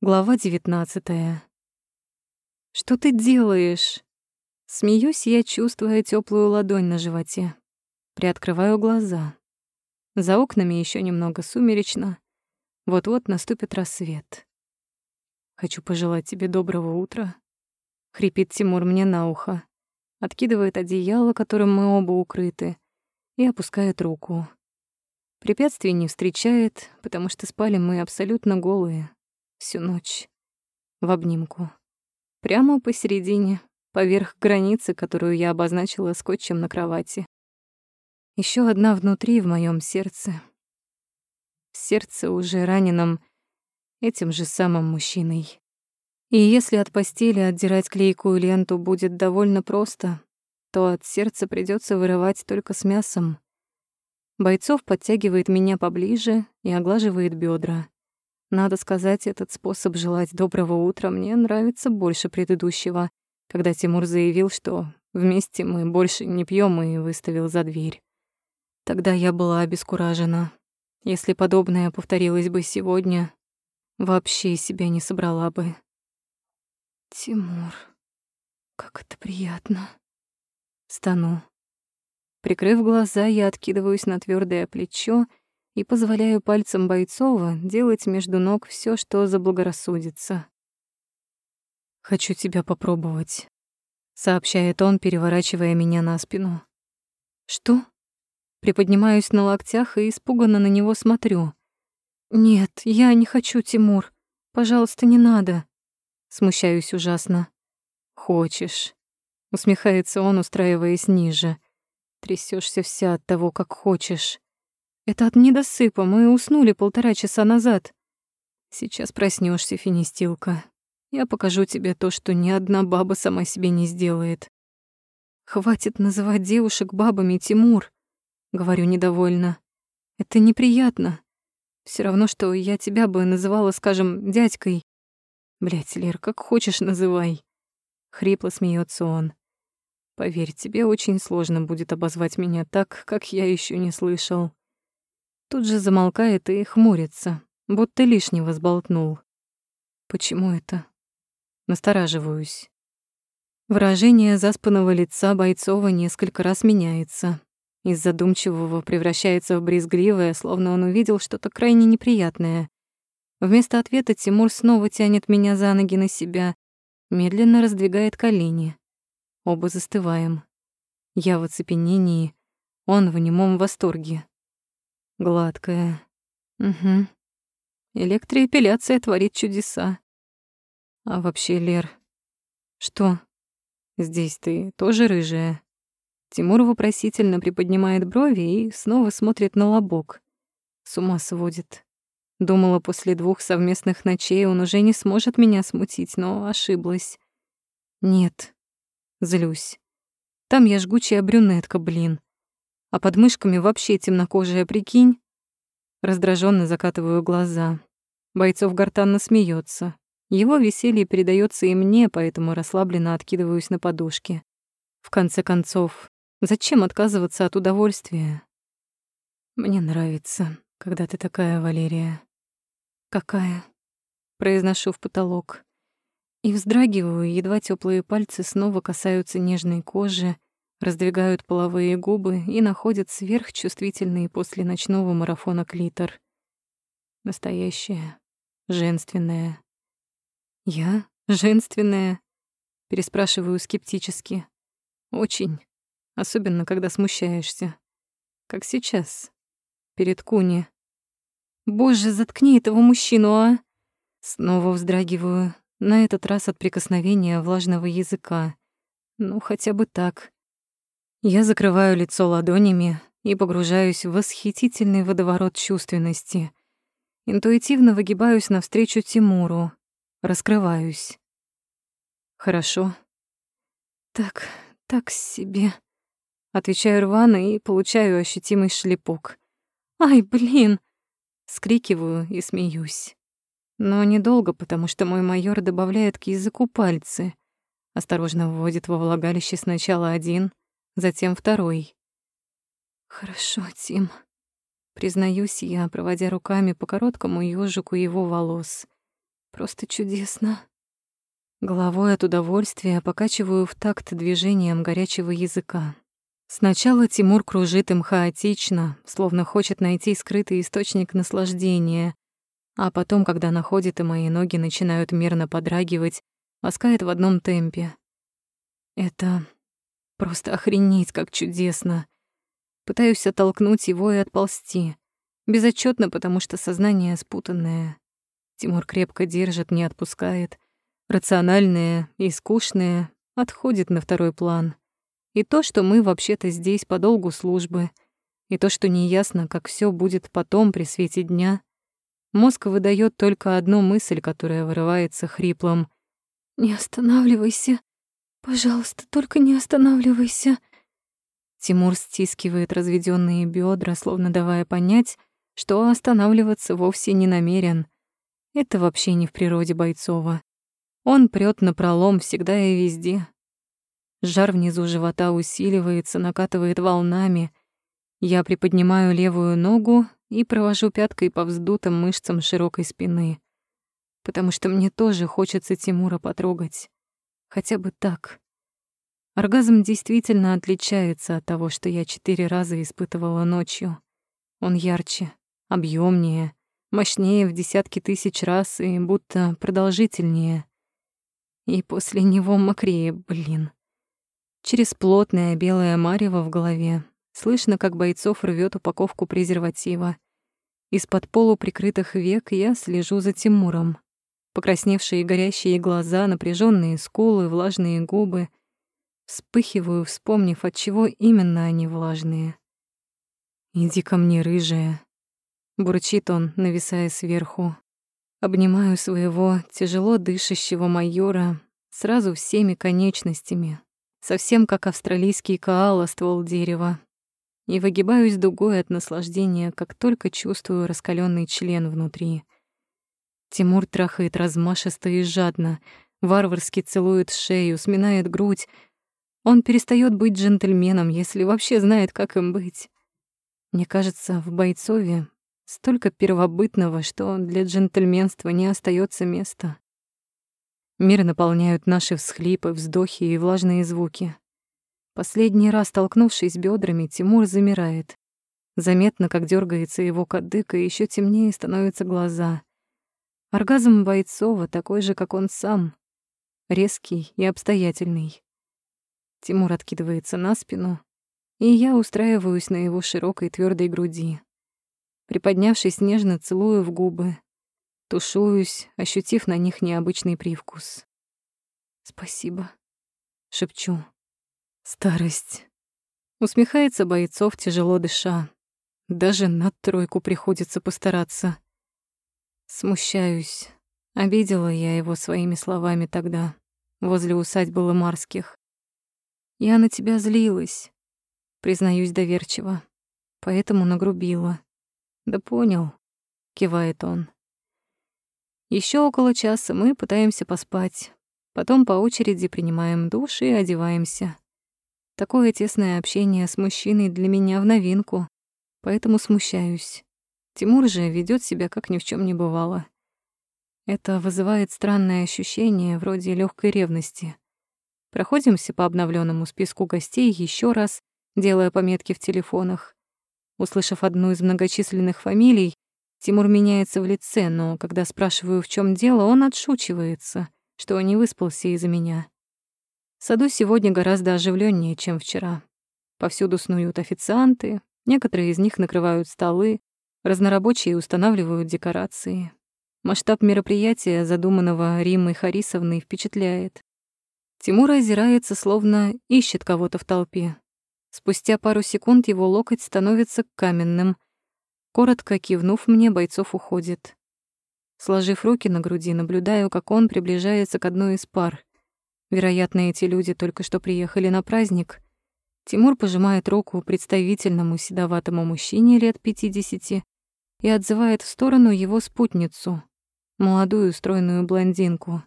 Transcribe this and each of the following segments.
Глава девятнадцатая. «Что ты делаешь?» Смеюсь я, чувствуя теплую ладонь на животе. Приоткрываю глаза. За окнами еще немного сумеречно. Вот-вот наступит рассвет. «Хочу пожелать тебе доброго утра», — хрипит Тимур мне на ухо. Откидывает одеяло, которым мы оба укрыты, и опускает руку. Препятствий не встречает, потому что спали мы абсолютно голые всю ночь. В обнимку. Прямо посередине, поверх границы, которую я обозначила скотчем на кровати. Еще одна внутри, в моем сердце. Сердце уже раненом этим же самым мужчиной. И если от постели отдирать клейкую ленту будет довольно просто, то от сердца придется вырывать только с мясом. Бойцов подтягивает меня поближе и оглаживает бедра. Надо сказать, этот способ желать доброго утра мне нравится больше предыдущего, когда Тимур заявил, что вместе мы больше не пьем и выставил за дверь. Тогда я была обескуражена. Если подобное повторилось бы сегодня, вообще себя не собрала бы. Тимур, как это приятно. Стану. Прикрыв глаза, я откидываюсь на твердое плечо и позволяю пальцам Бойцова делать между ног все, что заблагорассудится. «Хочу тебя попробовать», — сообщает он, переворачивая меня на спину. «Что?» Приподнимаюсь на локтях и испуганно на него смотрю. «Нет, я не хочу, Тимур. Пожалуйста, не надо». Смущаюсь ужасно. «Хочешь», — усмехается он, устраиваясь ниже. Трясешься вся от того, как хочешь. Это от недосыпа, мы уснули полтора часа назад. Сейчас проснешься, финистилка. Я покажу тебе то, что ни одна баба сама себе не сделает. Хватит называть девушек бабами, Тимур, говорю недовольно. Это неприятно. Все равно, что я тебя бы называла, скажем, дядькой. Блять, Лер, как хочешь называй. Хрипло смеется он. Поверь, тебе очень сложно будет обозвать меня так, как я еще не слышал. Тут же замолкает и хмурится, будто лишнего сболтнул. Почему это? Настораживаюсь. Выражение заспанного лица Бойцова несколько раз меняется. Из задумчивого превращается в брезгливое, словно он увидел что-то крайне неприятное. Вместо ответа Тимур снова тянет меня за ноги на себя, медленно раздвигает колени. Оба застываем. Я в оцепенении, он в немом восторге. Гладкая. Угу. Электроэпиляция творит чудеса. А вообще, Лер, что? Здесь ты тоже рыжая? Тимур вопросительно приподнимает брови и снова смотрит на лобок. С ума сводит. Думала, после двух совместных ночей он уже не сможет меня смутить, но ошиблась. Нет. Злюсь. Там я жгучая брюнетка, блин. А под мышками вообще темнокожая, прикинь? Раздраженно закатываю глаза. Бойцов гортанно смеется. Его веселье передается и мне, поэтому расслабленно откидываюсь на подушке. В конце концов, зачем отказываться от удовольствия? Мне нравится, когда ты такая, Валерия. Какая? Произношу в потолок. И вздрагиваю, едва теплые пальцы снова касаются нежной кожи, раздвигают половые губы и находят сверхчувствительный после ночного марафона клитор. Настоящая, женственная. Я? Женственная? Переспрашиваю скептически. Очень. Особенно, когда смущаешься. Как сейчас. Перед Куни. Боже, заткни этого мужчину, а! Снова вздрагиваю, на этот раз от прикосновения влажного языка. Ну, хотя бы так. Я закрываю лицо ладонями и погружаюсь в восхитительный водоворот чувственности. Интуитивно выгибаюсь навстречу Тимуру, раскрываюсь. Хорошо. Так, так себе. Отвечаю рвано и получаю ощутимый шлепок. Ай, блин! Скрикиваю и смеюсь. Но недолго, потому что мой майор добавляет к языку пальцы. Осторожно вводит во влагалище сначала один, затем второй. «Хорошо, Тим», — признаюсь я, проводя руками по короткому ёжику его волос. Просто чудесно. Головой от удовольствия покачиваю в такт движением горячего языка. Сначала Тимур кружит им хаотично, словно хочет найти скрытый источник наслаждения, а потом, когда находит, и мои ноги начинают мерно подрагивать, ласкает в одном темпе. Это просто охренеть, как чудесно. Пытаюсь оттолкнуть его и отползти. Безотчетно, потому что сознание спутанное. Тимур крепко держит, не отпускает — Рациональное и скучное отходит на второй план. И то, что мы вообще-то здесь по долгу службы, и то, что неясно, как все будет потом при свете дня, мозг выдает только одну мысль, которая вырывается хриплым. «Не останавливайся. Пожалуйста, только не останавливайся». Тимур стискивает разведенные бедра, словно давая понять, что останавливаться вовсе не намерен. Это вообще не в природе Бойцова. Он прёт напролом всегда и везде. Жар внизу живота усиливается, накатывает волнами. Я приподнимаю левую ногу и провожу пяткой по вздутым мышцам широкой спины. Потому что мне тоже хочется Тимура потрогать. Хотя бы так. Оргазм действительно отличается от того, что я четыре раза испытывала ночью. Он ярче, объемнее, мощнее в десятки тысяч раз и будто продолжительнее. И после него мокрее, блин. Через плотное белое марево в голове слышно, как бойцов рвет упаковку презерватива. Из-под полуприкрытых век я слежу за Тимуром. Покрасневшие горящие глаза, напряженные скулы, влажные губы. Вспыхиваю, вспомнив, от чего именно они влажные. «Иди ко мне, рыжая», — бурчит он, нависая сверху. Обнимаю своего тяжело дышащего майора сразу всеми конечностями, совсем как австралийский коала ствол дерева. И выгибаюсь дугой от наслаждения, как только чувствую раскаленный член внутри. Тимур трахает размашисто и жадно, варварски целует шею, сминает грудь. Он перестает быть джентльменом, если вообще знает, как им быть. Мне кажется, в Бойцове Столько первобытного, что для джентльменства не остается места. Мир наполняют наши всхлипы, вздохи и влажные звуки. Последний раз, столкнувшись бедрами, Тимур замирает. Заметно, как дергается его кадык, и еще темнее становятся глаза. Оргазм Бойцова такой же, как он сам. Резкий и обстоятельный. Тимур откидывается на спину, и я устраиваюсь на его широкой твердой груди. Приподнявшись нежно, целую в губы. Тушуюсь, ощутив на них необычный привкус. «Спасибо», — шепчу. «Старость». Усмехается Бойцов, тяжело дыша. Даже на тройку приходится постараться. Смущаюсь. Обидела я его своими словами тогда, возле усадьбы Ломарских. Я на тебя злилась, признаюсь доверчиво, поэтому нагрубила. Да понял, кивает он. Еще около часа мы пытаемся поспать. Потом по очереди принимаем душ и одеваемся. Такое тесное общение с мужчиной для меня в новинку, поэтому смущаюсь. Тимур же ведет себя как ни в чем не бывало. Это вызывает странное ощущение вроде легкой ревности. Проходимся по обновленному списку гостей еще раз, делая пометки в телефонах. Услышав одну из многочисленных фамилий, Тимур меняется в лице, но когда спрашиваю, в чем дело, он отшучивается, что не выспался из-за меня. В саду сегодня гораздо оживленнее, чем вчера. Повсюду снуют официанты, некоторые из них накрывают столы, разнорабочие устанавливают декорации. Масштаб мероприятия, задуманного Риммой Харисовной, впечатляет. Тимур озирается, словно ищет кого-то в толпе. Спустя пару секунд его локоть становится каменным. Коротко кивнув мне, бойцов уходит. Сложив руки на груди, наблюдаю, как он приближается к одной из пар. Вероятно, эти люди только что приехали на праздник. Тимур пожимает руку представительному седоватому мужчине лет пятидесяти и отзывает в сторону его спутницу, молодую стройную блондинку.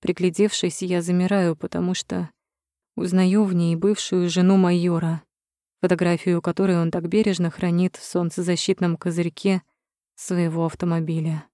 Приглядевшись, я замираю, потому что Узнаю в ней бывшую жену майора, фотографию которой он так бережно хранит в солнцезащитном козырьке своего автомобиля.